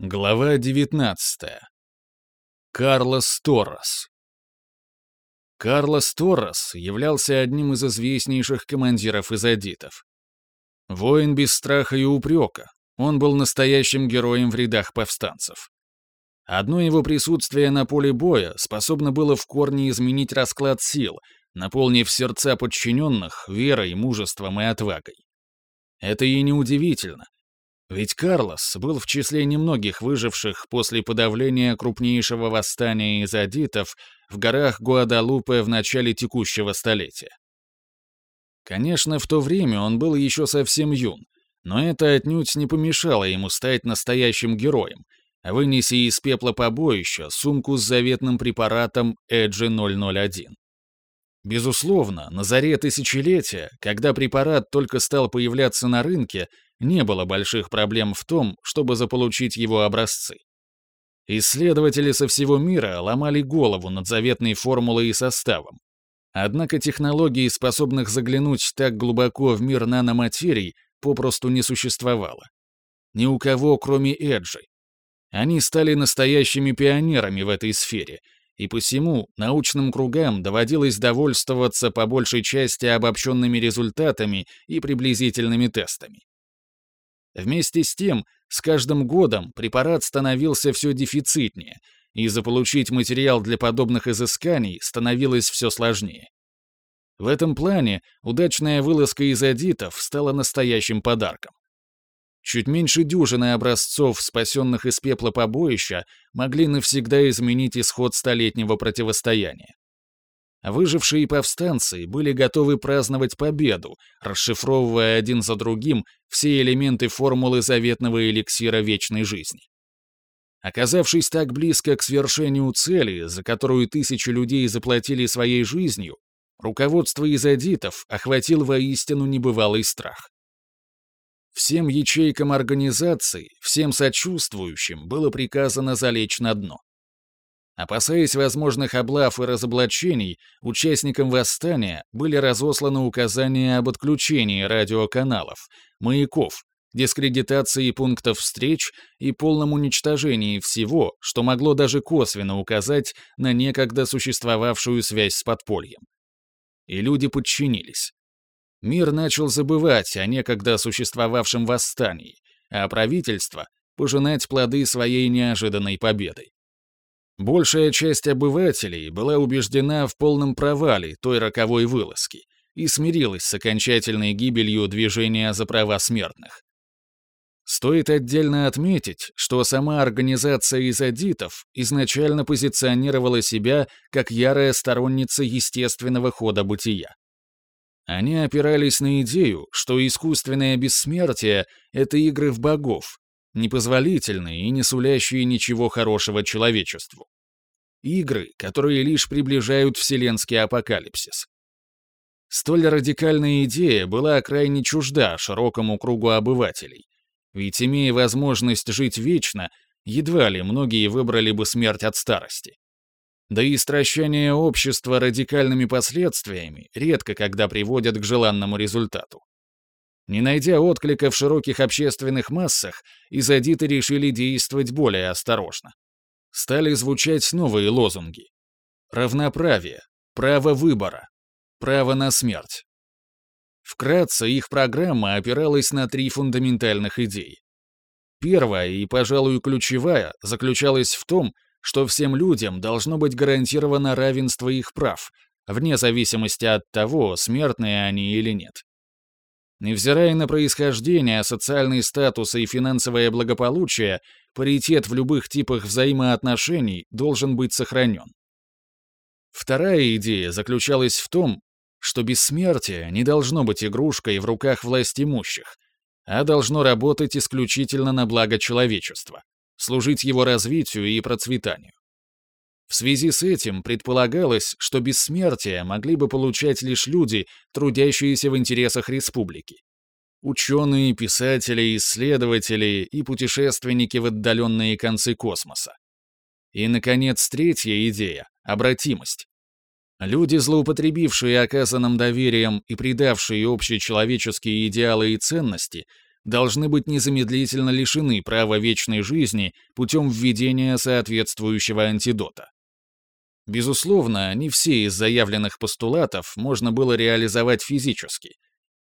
Глава 19. Карлос Торрес. Карлос Торрес являлся одним из известнейших командиров изодитов. Воин без страха и упрека, он был настоящим героем в рядах повстанцев. Одно его присутствие на поле боя способно было в корне изменить расклад сил, наполнив сердца подчиненных верой, мужеством и отвагой. Это и неудивительно, ведь Карлос был в числе немногих выживших после подавления крупнейшего восстания из адитов в горах Гуадалупе в начале текущего столетия. Конечно, в то время он был еще совсем юн, но это отнюдь не помешало ему стать настоящим героем, вынеси из пепла побоища сумку с заветным препаратом Эджи-001. Безусловно, на заре тысячелетия, когда препарат только стал появляться на рынке, не было больших проблем в том, чтобы заполучить его образцы. Исследователи со всего мира ломали голову над заветной формулой и составом. Однако технологий, способных заглянуть так глубоко в мир наноматерий, попросту не существовало. Ни у кого, кроме Эджи. Они стали настоящими пионерами в этой сфере, и посему научным кругам доводилось довольствоваться по большей части обобщенными результатами и приблизительными тестами. Вместе с тем, с каждым годом препарат становился все дефицитнее, и заполучить материал для подобных изысканий становилось все сложнее. В этом плане удачная вылазка из адитов стала настоящим подарком. Чуть меньше дюжины образцов, спасенных из пепла побоища, могли навсегда изменить исход столетнего противостояния. Выжившие повстанцы были готовы праздновать победу, расшифровывая один за другим все элементы формулы заветного эликсира вечной жизни. Оказавшись так близко к свершению цели, за которую тысячи людей заплатили своей жизнью, руководство изодитов охватил воистину небывалый страх. Всем ячейкам организации, всем сочувствующим было приказано залечь на дно. Опасаясь возможных облав и разоблачений, участникам восстания были разосланы указания об отключении радиоканалов, маяков, дискредитации пунктов встреч и полном уничтожении всего, что могло даже косвенно указать на некогда существовавшую связь с подпольем. И люди подчинились. Мир начал забывать о некогда существовавшем восстании, а правительство — пожинать плоды своей неожиданной победы. Большая часть обывателей была убеждена в полном провале той роковой вылазки и смирилась с окончательной гибелью движения за права смертных. Стоит отдельно отметить, что сама организация изодитов изначально позиционировала себя как ярая сторонница естественного хода бытия. Они опирались на идею, что искусственное бессмертие — это игры в богов, непозволительные и не сулящие ничего хорошего человечеству. Игры, которые лишь приближают вселенский апокалипсис. Столь радикальная идея была крайне чужда широкому кругу обывателей, ведь имея возможность жить вечно, едва ли многие выбрали бы смерть от старости. Да и стращание общества радикальными последствиями редко когда приводят к желанному результату. Не найдя отклика в широких общественных массах, изодиты решили действовать более осторожно. Стали звучать новые лозунги. Равноправие, право выбора, право на смерть. Вкратце, их программа опиралась на три фундаментальных идеи. Первая и, пожалуй, ключевая заключалась в том, что всем людям должно быть гарантировано равенство их прав, вне зависимости от того, смертные они или нет. Невзирая на происхождение, социальный статус и финансовое благополучие, паритет в любых типах взаимоотношений должен быть сохранен. Вторая идея заключалась в том, что бессмертие не должно быть игрушкой в руках власть имущих, а должно работать исключительно на благо человечества, служить его развитию и процветанию. В связи с этим предполагалось, что бессмертие могли бы получать лишь люди, трудящиеся в интересах республики. Ученые, писатели, исследователи и путешественники в отдаленные концы космоса. И, наконец, третья идея — обратимость. Люди, злоупотребившие оказанным доверием и предавшие общечеловеческие идеалы и ценности, должны быть незамедлительно лишены права вечной жизни путем введения соответствующего антидота. Безусловно, не все из заявленных постулатов можно было реализовать физически.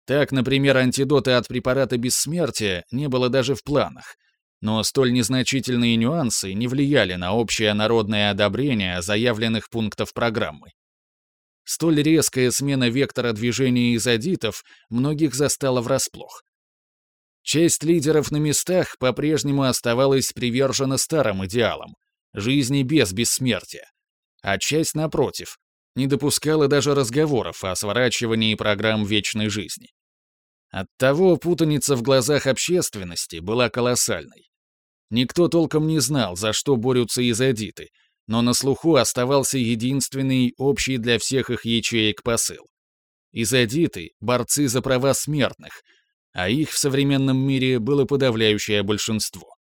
Так, например, антидота от препарата бессмертия не было даже в планах, но столь незначительные нюансы не влияли на общее народное одобрение заявленных пунктов программы. Столь резкая смена вектора движения изодитов многих застала врасплох. Часть лидеров на местах по-прежнему оставалась привержена старым идеалам — жизни без бессмертия, а часть, напротив, не допускала даже разговоров о сворачивании программ вечной жизни. Оттого путаница в глазах общественности была колоссальной. Никто толком не знал, за что борются изодиты — но на слуху оставался единственный общий для всех их ячеек посыл. Изодиты — борцы за права смертных, а их в современном мире было подавляющее большинство.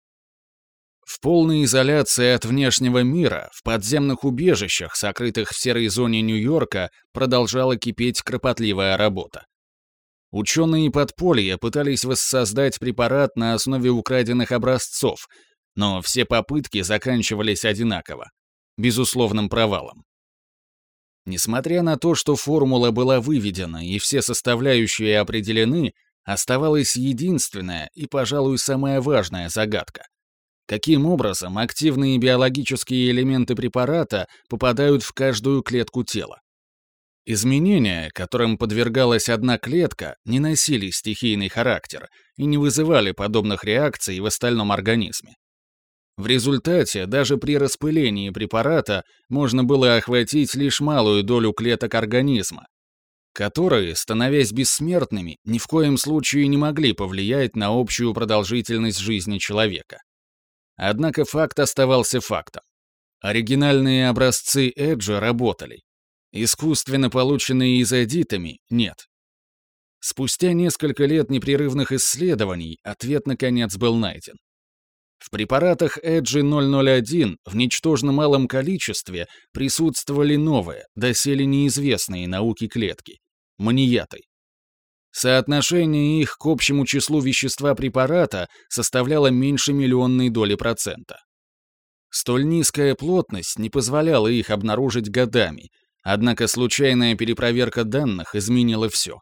В полной изоляции от внешнего мира, в подземных убежищах, сокрытых в серой зоне Нью-Йорка, продолжала кипеть кропотливая работа. Ученые подполья пытались воссоздать препарат на основе украденных образцов, но все попытки заканчивались одинаково безусловным провалом. Несмотря на то, что формула была выведена и все составляющие определены, оставалась единственная и, пожалуй, самая важная загадка. Каким образом активные биологические элементы препарата попадают в каждую клетку тела? Изменения, которым подвергалась одна клетка, не носили стихийный характер и не вызывали подобных реакций в остальном организме. В результате, даже при распылении препарата можно было охватить лишь малую долю клеток организма, которые, становясь бессмертными, ни в коем случае не могли повлиять на общую продолжительность жизни человека. Однако факт оставался фактом. Оригинальные образцы Эджа работали. Искусственно полученные изодитами — нет. Спустя несколько лет непрерывных исследований ответ наконец был найден. В препаратах Эджи 001 в ничтожно малом количестве присутствовали новые, доселе неизвестные науки клетки – манияты. Соотношение их к общему числу вещества препарата составляло меньше миллионной доли процента. Столь низкая плотность не позволяла их обнаружить годами, однако случайная перепроверка данных изменила все.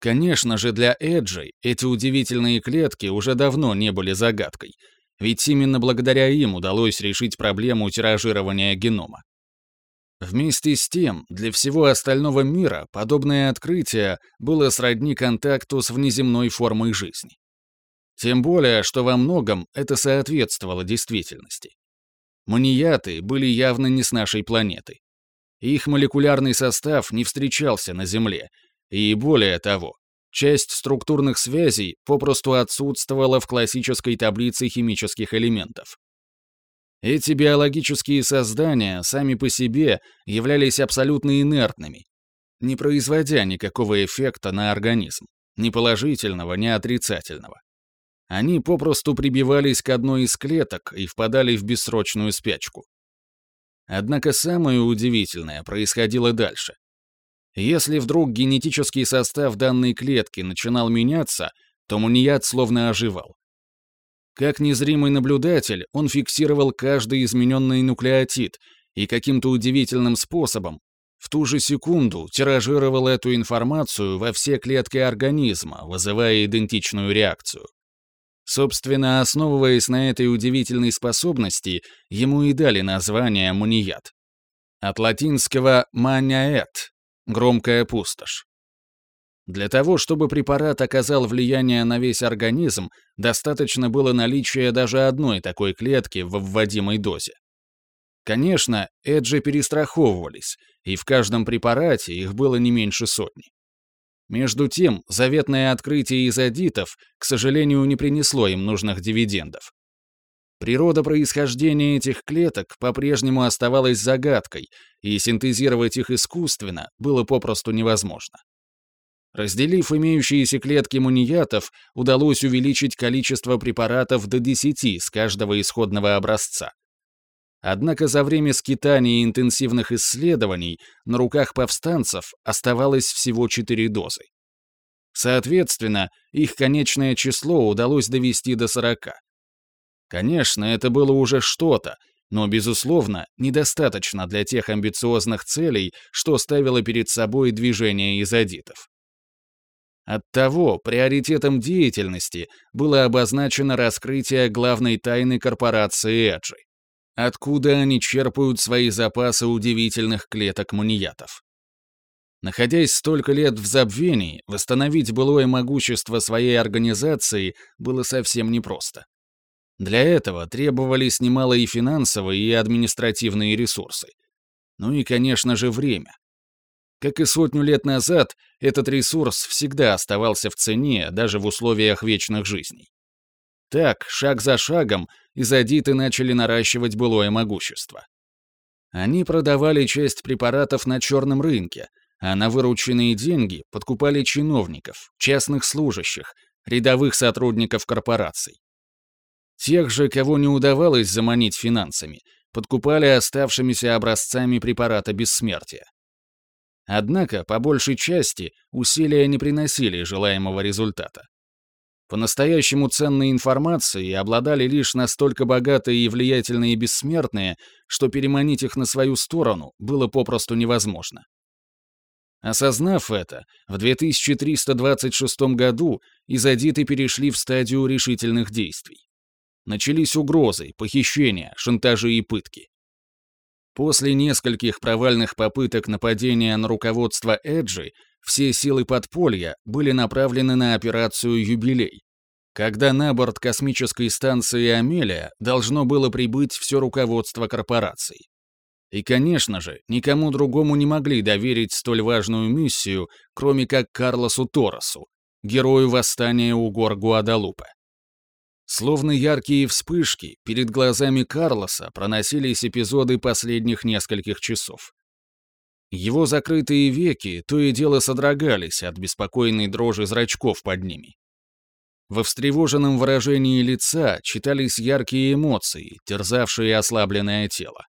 Конечно же, для Эджи эти удивительные клетки уже давно не были загадкой, ведь именно благодаря им удалось решить проблему тиражирования генома. Вместе с тем, для всего остального мира подобное открытие было сродни контакту с внеземной формой жизни. Тем более, что во многом это соответствовало действительности. Манияты были явно не с нашей планеты. Их молекулярный состав не встречался на Земле, и более того, часть структурных связей попросту отсутствовала в классической таблице химических элементов. Эти биологические создания сами по себе являлись абсолютно инертными, не производя никакого эффекта на организм, ни положительного, ни отрицательного. Они попросту прибивались к одной из клеток и впадали в бессрочную спячку. Однако самое удивительное происходило дальше. Если вдруг генетический состав данной клетки начинал меняться, то муният словно оживал. Как незримый наблюдатель, он фиксировал каждый измененный нуклеотид и каким-то удивительным способом в ту же секунду тиражировал эту информацию во все клетки организма, вызывая идентичную реакцию. Собственно, основываясь на этой удивительной способности, ему и дали название муният. От латинского «маняэт» Громкая пустошь. Для того, чтобы препарат оказал влияние на весь организм, достаточно было наличия даже одной такой клетки в вводимой дозе. Конечно, Эджи перестраховывались, и в каждом препарате их было не меньше сотни. Между тем, заветное открытие изодитов, к сожалению, не принесло им нужных дивидендов. Природа происхождения этих клеток по-прежнему оставалась загадкой, и синтезировать их искусственно было попросту невозможно. Разделив имеющиеся клетки муниятов, удалось увеличить количество препаратов до 10 с каждого исходного образца. Однако за время скитаний и интенсивных исследований на руках повстанцев оставалось всего 4 дозы. Соответственно, их конечное число удалось довести до 40. Конечно, это было уже что-то, но, безусловно, недостаточно для тех амбициозных целей, что ставило перед собой движение изодитов. Оттого приоритетом деятельности было обозначено раскрытие главной тайны корпорации Эджи. Откуда они черпают свои запасы удивительных клеток муниятов. Находясь столько лет в забвении, восстановить былое могущество своей организации было совсем непросто. Для этого требовались немалые финансовые и административные ресурсы. Ну и, конечно же, время. Как и сотню лет назад, этот ресурс всегда оставался в цене даже в условиях вечных жизней. Так, шаг за шагом, изодиты начали наращивать былое могущество. Они продавали часть препаратов на черном рынке, а на вырученные деньги подкупали чиновников, частных служащих, рядовых сотрудников корпораций. Тех же, кого не удавалось заманить финансами, подкупали оставшимися образцами препарата бессмертия. Однако, по большей части, усилия не приносили желаемого результата. По-настоящему ценной информацией обладали лишь настолько богатые и влиятельные бессмертные, что переманить их на свою сторону было попросту невозможно. Осознав это, в 2326 году изодиты перешли в стадию решительных действий. Начались угрозы, похищения, шантажи и пытки. После нескольких провальных попыток нападения на руководство Эджи, все силы подполья были направлены на операцию «Юбилей», когда на борт космической станции «Амелия» должно было прибыть все руководство корпорации. И, конечно же, никому другому не могли доверить столь важную миссию, кроме как Карлосу Торосу, герою восстания у гор Гуадалупе. Словно яркие вспышки, перед глазами Карлоса проносились эпизоды последних нескольких часов. Его закрытые веки то и дело содрогались от беспокойной дрожи зрачков под ними. Во встревоженном выражении лица читались яркие эмоции, терзавшие ослабленное тело.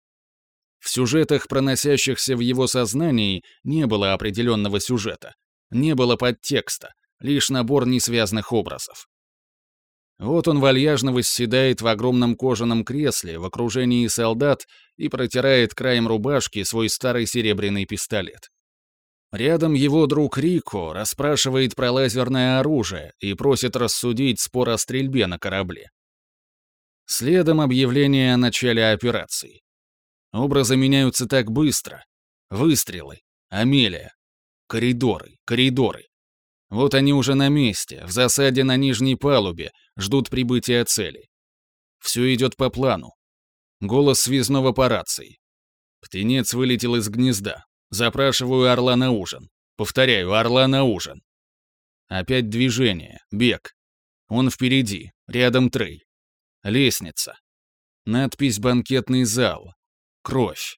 В сюжетах, проносящихся в его сознании, не было определенного сюжета, не было подтекста, лишь набор несвязных образов. Вот он вальяжно восседает в огромном кожаном кресле в окружении солдат и протирает краем рубашки свой старый серебряный пистолет. Рядом его друг Рико расспрашивает про лазерное оружие и просит рассудить спор о стрельбе на корабле. Следом объявление о начале операции. Образы меняются так быстро. Выстрелы, Амелия, коридоры, коридоры. Вот они уже на месте, в засаде на нижней палубе, ждут прибытия цели. Все идет по плану. Голос связного по рации. Птенец вылетел из гнезда. Запрашиваю орла на ужин. Повторяю, орла на ужин. Опять движение, бег. Он впереди, рядом Трей. Лестница. Надпись «Банкетный зал». Кровь.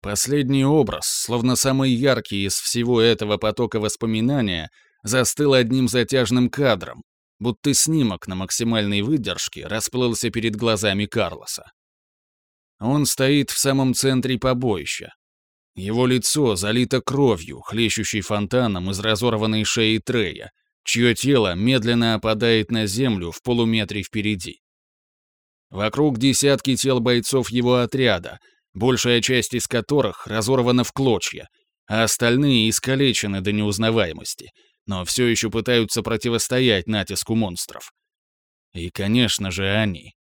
Последний образ, словно самый яркий из всего этого потока воспоминания, застыл одним затяжным кадром, будто снимок на максимальной выдержке расплылся перед глазами Карлоса. Он стоит в самом центре побоища. Его лицо залито кровью, хлещущей фонтаном из разорванной шеи Трея, чье тело медленно опадает на землю в полуметре впереди. Вокруг десятки тел бойцов его отряда, большая часть из которых разорвана в клочья, а остальные искалечены до неузнаваемости, но все еще пытаются противостоять натиску монстров. И, конечно же, они.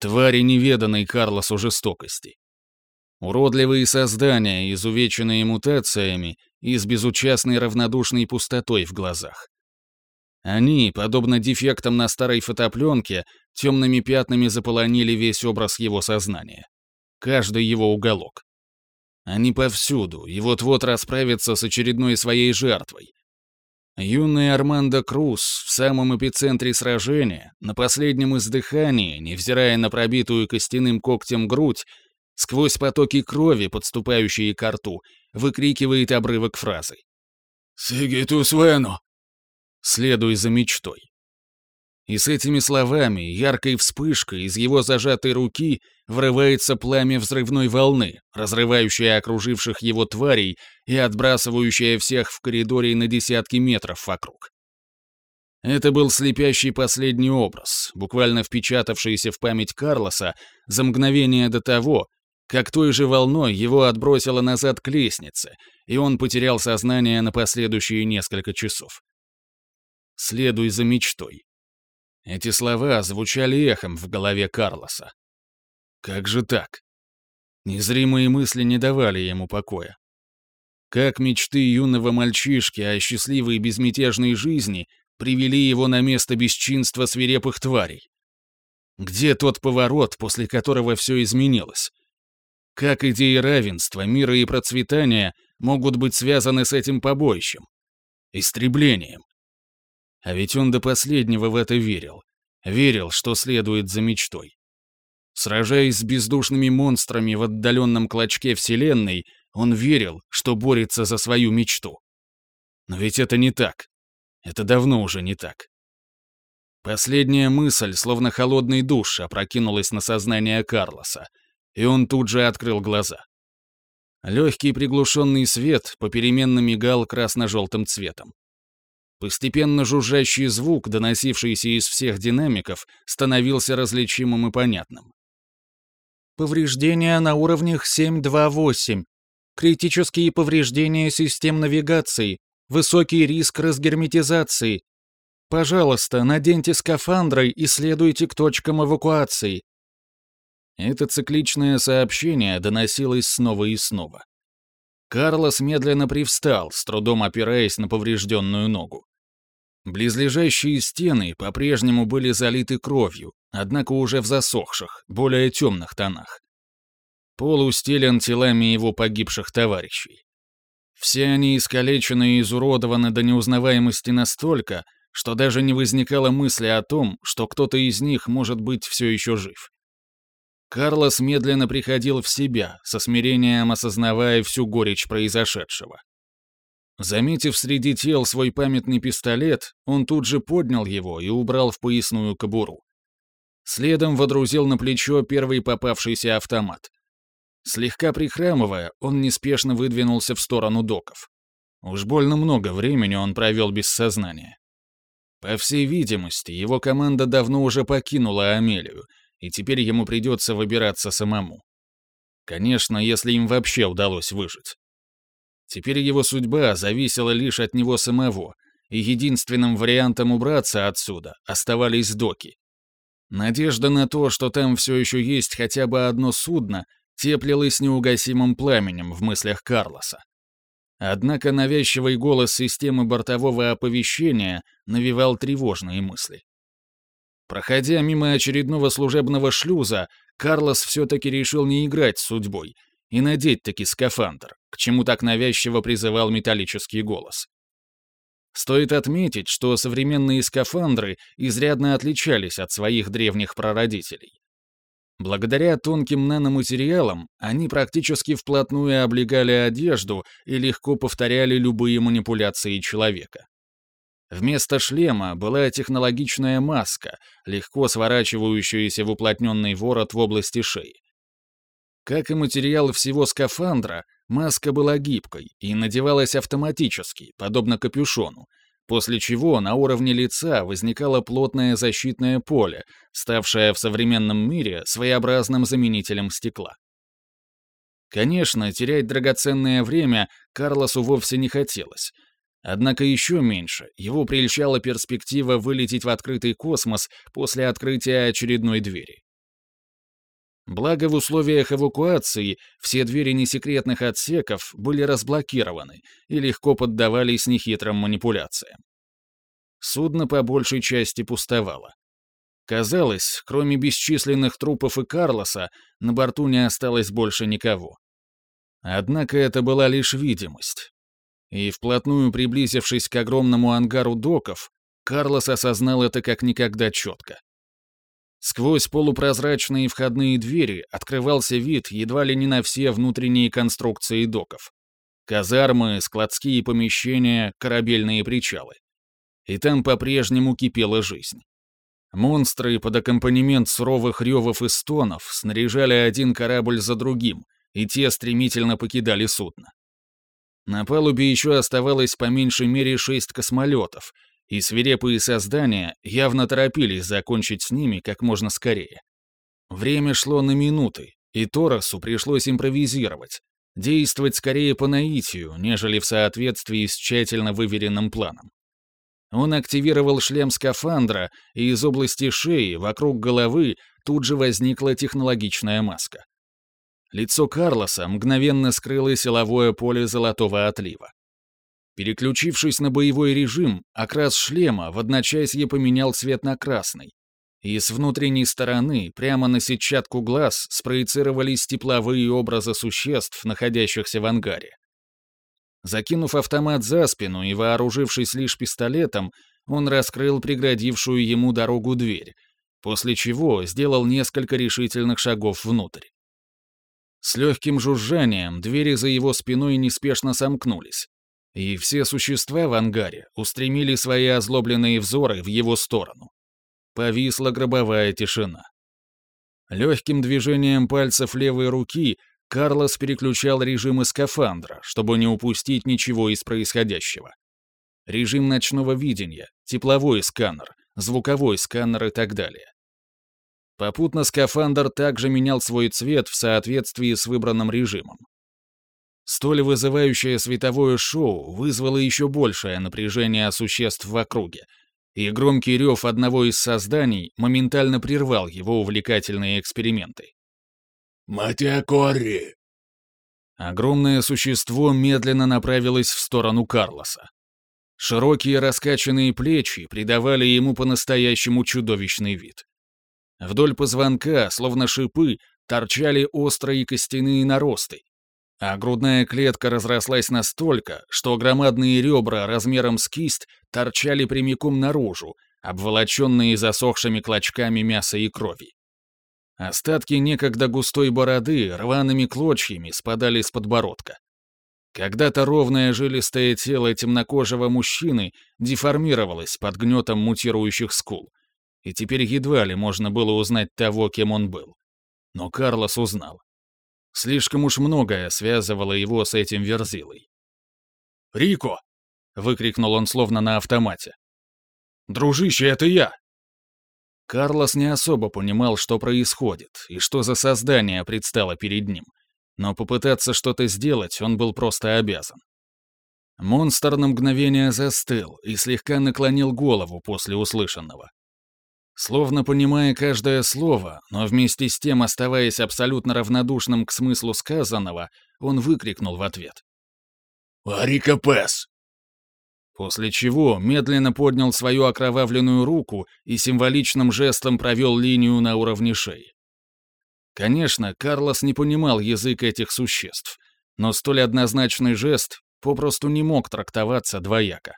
Твари неведанной Карлосу жестокости. Уродливые создания, изувеченные мутациями и с безучастной равнодушной пустотой в глазах. Они, подобно дефектам на старой фотопленке, темными пятнами заполонили весь образ его сознания каждый его уголок. Они повсюду, и вот-вот расправятся с очередной своей жертвой. Юный Армандо Круз в самом эпицентре сражения, на последнем издыхании, невзирая на пробитую костяным когтем грудь, сквозь потоки крови, подступающие к рту, выкрикивает обрывок фразы. «Сигитус Вену!» Следуй за мечтой. И с этими словами, яркой вспышкой из его зажатой руки врывается пламя взрывной волны, разрывающее окруживших его тварей и отбрасывающее всех в коридоре на десятки метров вокруг. Это был слепящий последний образ, буквально впечатавшийся в память Карлоса за мгновение до того, как той же волной его отбросило назад к лестнице, и он потерял сознание на последующие несколько часов. «Следуй за мечтой». Эти слова звучали эхом в голове Карлоса. Как же так? Незримые мысли не давали ему покоя. Как мечты юного мальчишки о счастливой и безмятежной жизни привели его на место бесчинства свирепых тварей? Где тот поворот, после которого все изменилось? Как идеи равенства, мира и процветания могут быть связаны с этим побоищем? Истреблением? А ведь он до последнего в это верил. Верил, что следует за мечтой. Сражаясь с бездушными монстрами в отдаленном клочке Вселенной, он верил, что борется за свою мечту. Но ведь это не так. Это давно уже не так. Последняя мысль, словно холодный душ, опрокинулась на сознание Карлоса, и он тут же открыл глаза. Легкий приглушенный свет попеременно мигал красно-желтым цветом. Постепенно жужжащий звук, доносившийся из всех динамиков, становился различимым и понятным. Повреждения на уровнях 7-2-8. Критические повреждения систем навигации. Высокий риск разгерметизации. Пожалуйста, наденьте скафандры и следуйте к точкам эвакуации. Это цикличное сообщение доносилось снова и снова. Карлос медленно привстал, с трудом опираясь на поврежденную ногу. Близлежащие стены по-прежнему были залиты кровью, однако уже в засохших, более темных тонах. Пол устелен телами его погибших товарищей. Все они искалечены и изуродованы до неузнаваемости настолько, что даже не возникало мысли о том, что кто-то из них может быть все еще жив. Карлос медленно приходил в себя, со смирением осознавая всю горечь произошедшего. Заметив среди тел свой памятный пистолет, он тут же поднял его и убрал в поясную кобуру. Следом водрузил на плечо первый попавшийся автомат. Слегка прихрамывая, он неспешно выдвинулся в сторону доков. Уж больно много времени он провел без сознания. По всей видимости, его команда давно уже покинула Амелию, и теперь ему придется выбираться самому. Конечно, если им вообще удалось выжить. Теперь его судьба зависела лишь от него самого, и единственным вариантом убраться отсюда оставались доки. Надежда на то, что там все еще есть хотя бы одно судно, теплилась неугасимым пламенем в мыслях Карлоса. Однако навязчивый голос системы бортового оповещения навевал тревожные мысли. Проходя мимо очередного служебного шлюза, Карлос все-таки решил не играть с судьбой и надеть таки скафандр, к чему так навязчиво призывал металлический голос. Стоит отметить, что современные скафандры изрядно отличались от своих древних прародителей. Благодаря тонким наноматериалам они практически вплотную облегали одежду и легко повторяли любые манипуляции человека. Вместо шлема была технологичная маска, легко сворачивающаяся в уплотненный ворот в области шеи. Как и материал всего скафандра, маска была гибкой и надевалась автоматически, подобно капюшону, после чего на уровне лица возникало плотное защитное поле, ставшее в современном мире своеобразным заменителем стекла. Конечно, терять драгоценное время Карлосу вовсе не хотелось. Однако еще меньше его прельщала перспектива вылететь в открытый космос после открытия очередной двери. Благо в условиях эвакуации все двери несекретных отсеков были разблокированы и легко поддавались нехитрым манипуляциям. Судно по большей части пустовало. Казалось, кроме бесчисленных трупов и Карлоса, на борту не осталось больше никого. Однако это была лишь видимость. И вплотную приблизившись к огромному ангару доков, Карлос осознал это как никогда четко. Сквозь полупрозрачные входные двери открывался вид едва ли не на все внутренние конструкции доков. Казармы, складские помещения, корабельные причалы. И там по-прежнему кипела жизнь. Монстры под аккомпанемент суровых ревов и стонов снаряжали один корабль за другим, и те стремительно покидали судно. На палубе еще оставалось по меньшей мере шесть космолетов, и свирепые создания явно торопились закончить с ними как можно скорее. Время шло на минуты, и Торосу пришлось импровизировать, действовать скорее по наитию, нежели в соответствии с тщательно выверенным планом. Он активировал шлем скафандра, и из области шеи вокруг головы тут же возникла технологичная маска. Лицо Карлоса мгновенно скрыло силовое поле золотого отлива. Переключившись на боевой режим, окрас шлема в одночасье поменял цвет на красный, и с внутренней стороны прямо на сетчатку глаз спроецировались тепловые образы существ, находящихся в ангаре. Закинув автомат за спину и вооружившись лишь пистолетом, он раскрыл преградившую ему дорогу дверь, после чего сделал несколько решительных шагов внутрь. С легким жужжанием двери за его спиной неспешно сомкнулись, и все существа в ангаре устремили свои озлобленные взоры в его сторону. Повисла гробовая тишина. Легким движением пальцев левой руки Карлос переключал режимы скафандра, чтобы не упустить ничего из происходящего. Режим ночного видения, тепловой сканер, звуковой сканер и так далее. Попутно скафандр также менял свой цвет в соответствии с выбранным режимом. Столь вызывающее световое шоу вызвало еще большее напряжение существ в округе, и громкий рев одного из созданий моментально прервал его увлекательные эксперименты. «Матиакори!» Огромное существо медленно направилось в сторону Карлоса. Широкие раскачанные плечи придавали ему по-настоящему чудовищный вид. Вдоль позвонка, словно шипы, торчали острые костяные наросты, а грудная клетка разрослась настолько, что громадные ребра размером с кисть торчали прямиком наружу, обволоченные засохшими клочками мяса и крови. Остатки некогда густой бороды рваными клочьями спадали с подбородка. Когда-то ровное жилистое тело темнокожего мужчины деформировалось под гнетом мутирующих скул, и теперь едва ли можно было узнать того, кем он был. Но Карлос узнал. Слишком уж многое связывало его с этим верзилой. «Рико!» — выкрикнул он словно на автомате. «Дружище, это я!» Карлос не особо понимал, что происходит и что за создание предстало перед ним, но попытаться что-то сделать он был просто обязан. Монстр на мгновение застыл и слегка наклонил голову после услышанного. Словно понимая каждое слово, но вместе с тем оставаясь абсолютно равнодушным к смыслу сказанного, он выкрикнул в ответ. «Арика Пес! После чего медленно поднял свою окровавленную руку и символичным жестом провел линию на уровне шеи. Конечно, Карлос не понимал язык этих существ, но столь однозначный жест попросту не мог трактоваться двояко.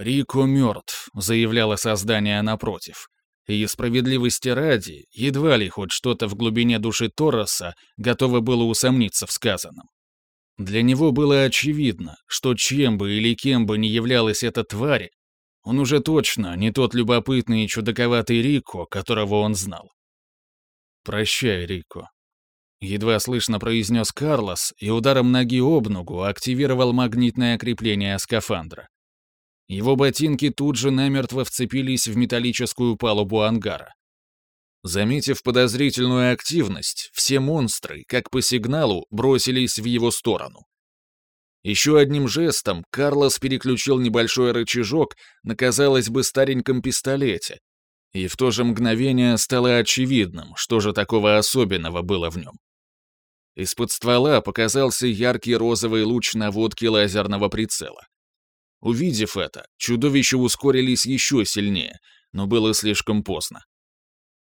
«Рико мертв», — заявляло создание напротив. И справедливости ради, едва ли хоть что-то в глубине души Тороса готово было усомниться в сказанном. Для него было очевидно, что чем бы или кем бы ни являлась эта тварь, он уже точно не тот любопытный и чудаковатый Рико, которого он знал. «Прощай, Рико», — едва слышно произнес Карлос и ударом ноги об ногу активировал магнитное крепление скафандра. Его ботинки тут же намертво вцепились в металлическую палубу ангара. Заметив подозрительную активность, все монстры, как по сигналу, бросились в его сторону. Еще одним жестом Карлос переключил небольшой рычажок на, казалось бы, стареньком пистолете, и в то же мгновение стало очевидным, что же такого особенного было в нем. Из-под ствола показался яркий розовый луч наводки лазерного прицела. Увидев это, чудовища ускорились еще сильнее, но было слишком поздно.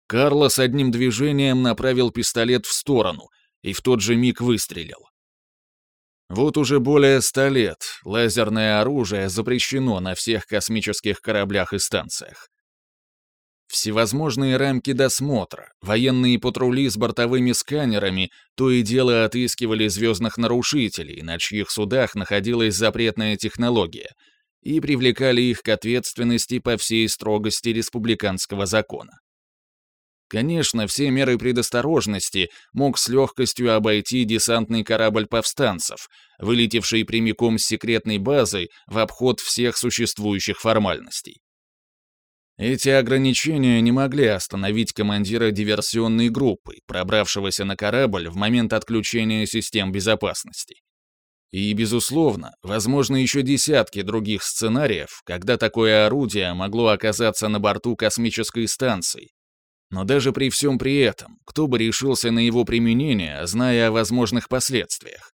Карлос одним движением направил пистолет в сторону и в тот же миг выстрелил. Вот уже более ста лет лазерное оружие запрещено на всех космических кораблях и станциях. Всевозможные рамки досмотра, военные патрули с бортовыми сканерами то и дело отыскивали звездных нарушителей, на чьих судах находилась запретная технология, и привлекали их к ответственности по всей строгости республиканского закона. Конечно, все меры предосторожности мог с легкостью обойти десантный корабль повстанцев, вылетевший прямиком с секретной базы в обход всех существующих формальностей. Эти ограничения не могли остановить командира диверсионной группы, пробравшегося на корабль в момент отключения систем безопасности. И, безусловно, возможно еще десятки других сценариев, когда такое орудие могло оказаться на борту космической станции, но даже при всем при этом, кто бы решился на его применение, зная о возможных последствиях?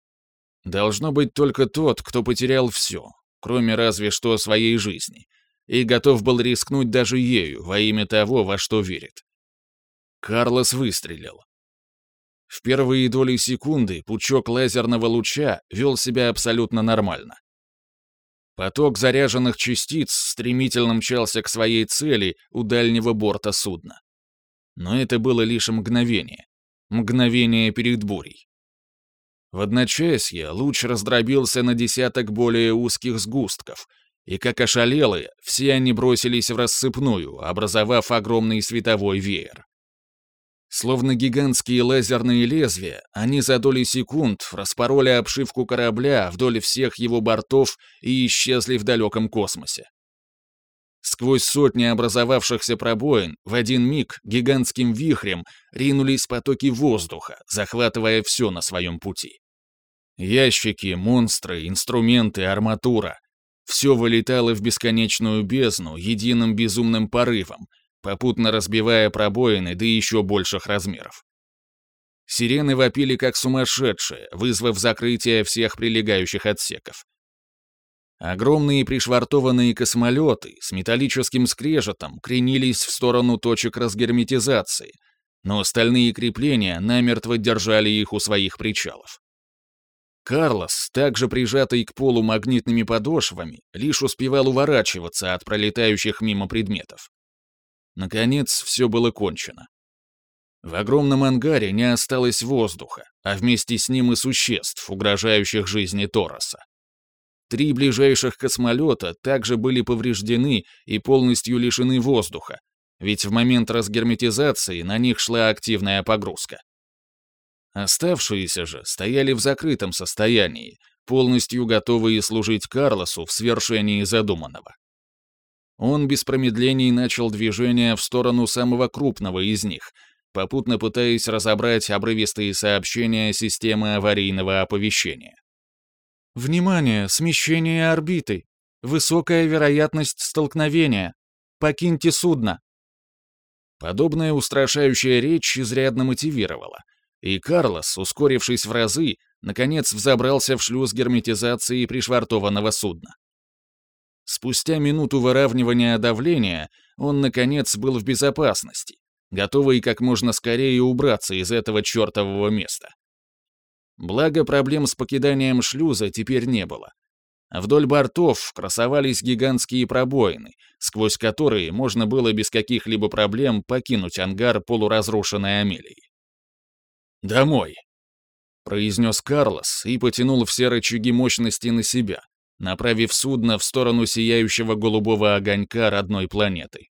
Должно быть только тот, кто потерял все, кроме разве что своей жизни, и готов был рискнуть даже ею во имя того, во что верит. Карлос выстрелил. В первые доли секунды пучок лазерного луча вел себя абсолютно нормально. Поток заряженных частиц стремительно мчался к своей цели у дальнего борта судна но это было лишь мгновение. Мгновение перед бурей. В одночасье луч раздробился на десяток более узких сгустков, и как ошалелые, все они бросились в рассыпную, образовав огромный световой веер. Словно гигантские лазерные лезвия, они за доли секунд распороли обшивку корабля вдоль всех его бортов и исчезли в далеком космосе. Сквозь сотни образовавшихся пробоин в один миг гигантским вихрем ринулись потоки воздуха, захватывая все на своем пути. Ящики, монстры, инструменты, арматура — все вылетало в бесконечную бездну единым безумным порывом, попутно разбивая пробоины до еще больших размеров. Сирены вопили как сумасшедшие, вызвав закрытие всех прилегающих отсеков. Огромные пришвартованные космолеты с металлическим скрежетом кренились в сторону точек разгерметизации, но остальные крепления намертво держали их у своих причалов. Карлос, также прижатый к полу магнитными подошвами, лишь успевал уворачиваться от пролетающих мимо предметов. Наконец, все было кончено. В огромном ангаре не осталось воздуха, а вместе с ним и существ, угрожающих жизни Тороса. Три ближайших космолета также были повреждены и полностью лишены воздуха, ведь в момент разгерметизации на них шла активная погрузка. Оставшиеся же стояли в закрытом состоянии, полностью готовые служить Карлосу в свершении задуманного. Он без промедлений начал движение в сторону самого крупного из них, попутно пытаясь разобрать обрывистые сообщения системы аварийного оповещения. Внимание, смещение орбиты. Высокая вероятность столкновения. Покиньте судно. Подобная устрашающая речь изрядно мотивировала, и Карлос, ускорившись в разы, наконец взобрался в шлюз герметизации пришвартованного судна. Спустя минуту выравнивания давления он, наконец, был в безопасности, готовый как можно скорее убраться из этого чертового места. Благо, проблем с покиданием шлюза теперь не было. Вдоль бортов красовались гигантские пробоины, сквозь которые можно было без каких-либо проблем покинуть ангар полуразрушенной Амелии. «Домой!» — произнес Карлос и потянул все рычаги мощности на себя, направив судно в сторону сияющего голубого огонька родной планеты.